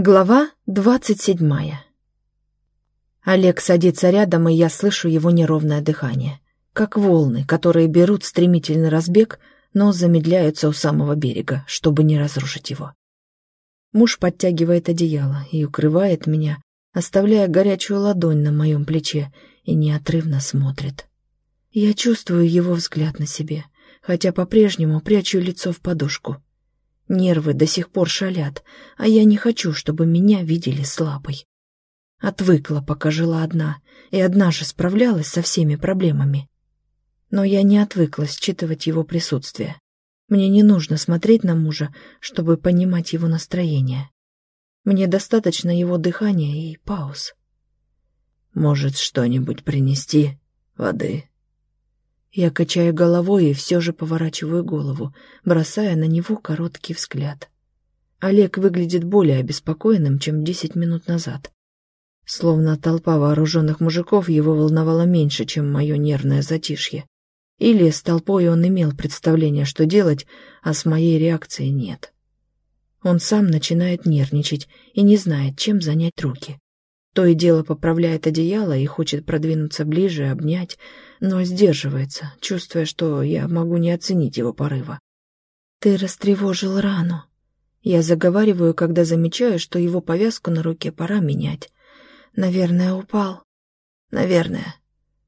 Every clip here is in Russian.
Глава двадцать седьмая. Олег садится рядом, и я слышу его неровное дыхание. Как волны, которые берут стремительный разбег, но замедляются у самого берега, чтобы не разрушить его. Муж подтягивает одеяло и укрывает меня, оставляя горячую ладонь на моем плече, и неотрывно смотрит. Я чувствую его взгляд на себе, хотя по-прежнему прячу лицо в подушку — Нервы до сих пор шалят, а я не хочу, чтобы меня видели слабой. Отвыкла, пока жила одна, и одна же справлялась со всеми проблемами. Но я не отвыкла считывать его присутствие. Мне не нужно смотреть на мужа, чтобы понимать его настроение. Мне достаточно его дыхания и пауз. «Может, что-нибудь принести? Воды?» Я качаю головой и все же поворачиваю голову, бросая на него короткий взгляд. Олег выглядит более обеспокоенным, чем десять минут назад. Словно толпа вооруженных мужиков его волновала меньше, чем мое нервное затишье. Или с толпой он имел представление, что делать, а с моей реакцией нет. Он сам начинает нервничать и не знает, чем занять руки. То и дело поправляет одеяло и хочет продвинуться ближе, обнять, но сдерживается, чувствуя, что я могу не оценить его порыва. «Ты растревожил рану». Я заговариваю, когда замечаю, что его повязку на руке пора менять. «Наверное, упал». «Наверное».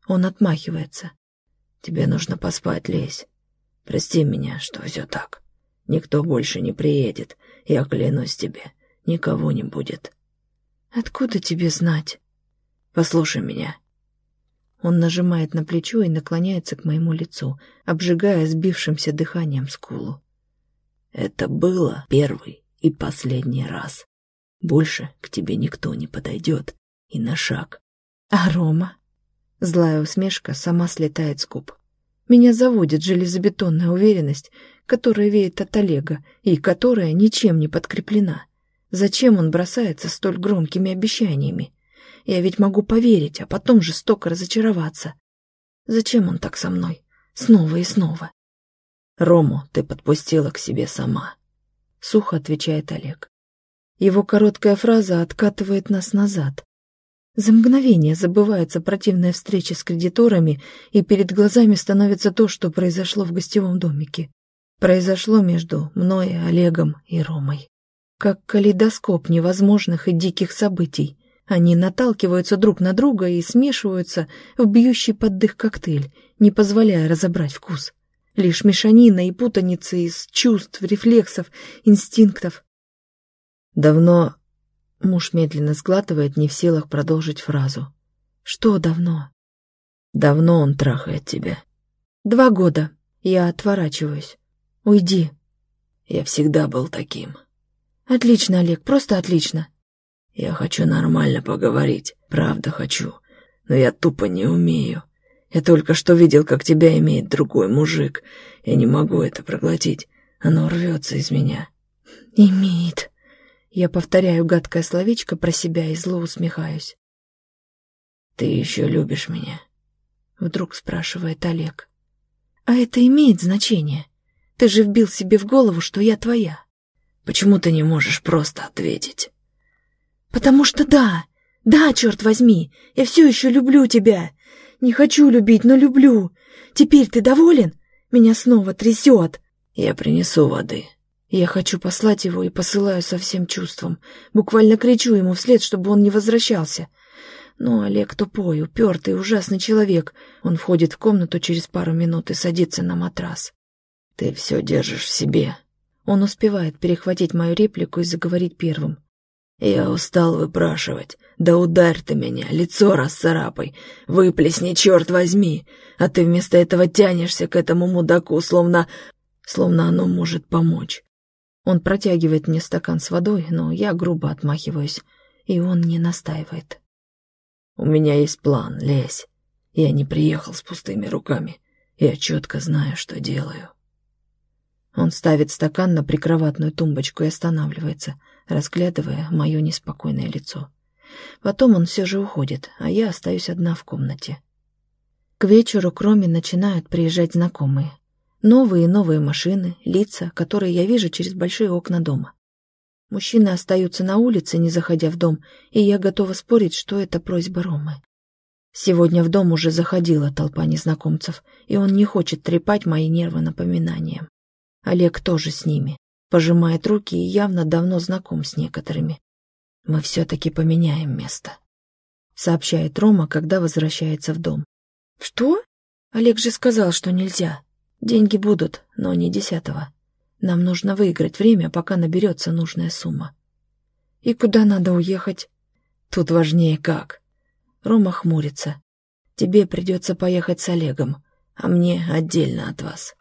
Он отмахивается. «Тебе нужно поспать, Лесь. Прости меня, что все так. Никто больше не приедет. Я клянусь тебе, никого не будет». «Откуда тебе знать?» «Послушай меня. Он нажимает на плечо и наклоняется к моему лицу, обжигая сбившимся дыханием скулу. «Это было первый и последний раз. Больше к тебе никто не подойдет и на шаг». «А Рома?» Злая усмешка сама слетает с губ. Меня заводит железобетонная уверенность, которая веет от Олега и которая ничем не подкреплена. Зачем он бросается столь громкими обещаниями? Я ведь могу поверить, а потом жестоко разочароваться. Зачем он так со мной? Снова и снова. Рому ты подпустила к себе сама. Сухо отвечает Олег. Его короткая фраза откатывает нас назад. За мгновение забывается противная встреча с кредиторами, и перед глазами становится то, что произошло в гостевом домике. Произошло между мной, Олегом и Ромой. Как калейдоскоп невозможных и диких событий. Они наталкиваются друг на друга и смешиваются в бьющий под дых коктейль, не позволяя разобрать вкус. Лишь мешанина и путаница из чувств, рефлексов, инстинктов. «Давно...» — муж медленно сглатывает, не в силах продолжить фразу. «Что давно?» «Давно он трахает тебя». «Два года. Я отворачиваюсь. Уйди». «Я всегда был таким». «Отлично, Олег, просто отлично. Я хочу нормально поговорить, правда хочу, но я тупо не умею. Я только что видел, как тебя имеет другой мужик. Я не могу это проглотить. Оно рвется из меня. Имеет. Я повторяю гадкое словечко про себя и зло усмехаюсь. Ты еще любишь меня? Вдруг спрашивает Олег. А это имеет значение? Ты же вбил себе в голову, что я твоя. Почему ты не можешь просто ответить? «Потому что да, да, черт возьми, я все еще люблю тебя. Не хочу любить, но люблю. Теперь ты доволен? Меня снова трясет». «Я принесу воды». Я хочу послать его и посылаю со всем чувством. Буквально кричу ему вслед, чтобы он не возвращался. Но Олег тупой, упертый, ужасный человек. Он входит в комнату через пару минут и садится на матрас. «Ты все держишь в себе». Он успевает перехватить мою реплику и заговорить первым. Я устал выпрашивать. Да ударь ты меня, лицо расцарапай, выплесни, черт возьми, а ты вместо этого тянешься к этому мудаку, словно... словно оно может помочь. Он протягивает мне стакан с водой, но я грубо отмахиваюсь, и он не настаивает. У меня есть план, лезь. Я не приехал с пустыми руками. Я четко знаю, что делаю. Он ставит стакан на прикроватную тумбочку и останавливается — разглядывая мое неспокойное лицо. Потом он все же уходит, а я остаюсь одна в комнате. К вечеру к Роме начинают приезжать знакомые. Новые и новые машины, лица, которые я вижу через большие окна дома. Мужчины остаются на улице, не заходя в дом, и я готова спорить, что это просьба Ромы. Сегодня в дом уже заходила толпа незнакомцев, и он не хочет трепать мои нервы напоминанием. Олег тоже с ними, пожимает руки и явно давно знаком с некоторыми. Мы все-таки поменяем место, сообщает Рома, когда возвращается в дом. Что? Олег же сказал, что нельзя. Деньги будут, но не десятого. Нам нужно выиграть время, пока наберется нужная сумма. И куда надо уехать? Тут важнее как. Рома хмурится. Тебе придется поехать с Олегом, а мне отдельно от вас.